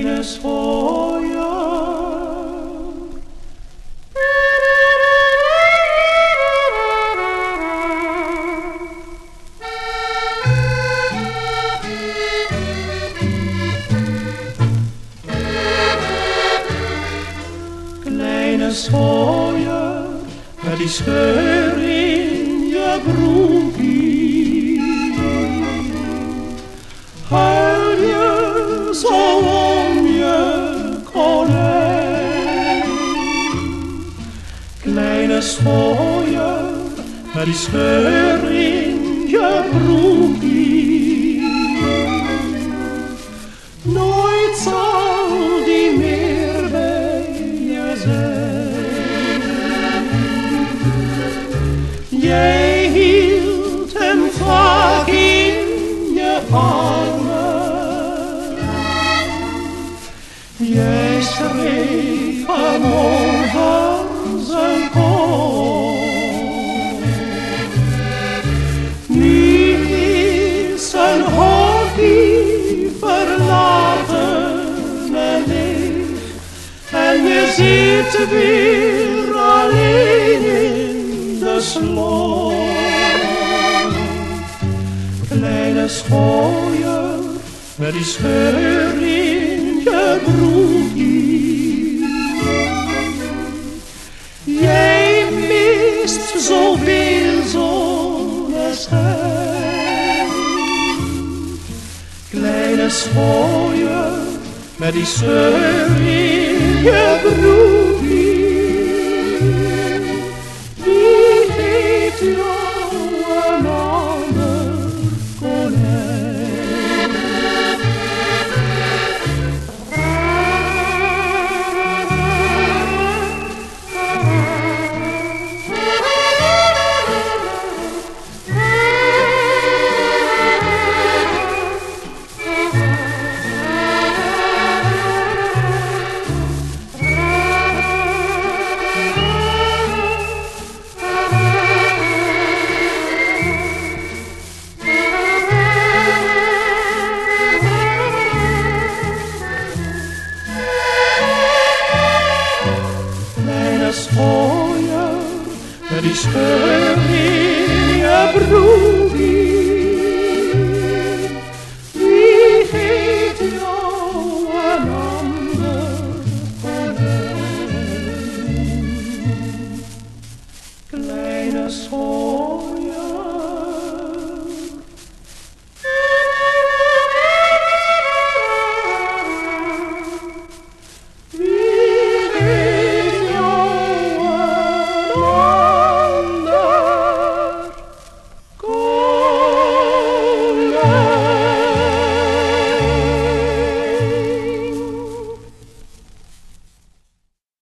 kleine schooier. Kleine schooier, met die scheur in je broekie. Schooier, met die scheur in je broekie. Nooit zal die meer bij je zijn. Jij hield hem vaak in je armen. Jij schreef hem over zijn En je zit weer alleen in de sloot. Kleine schooier, met die scheur in je broekie. Jij mist zoveel zonneschijn. Kleine schooier, met die scheur in je broekie. Wie heeft jou moja, risperi e brughi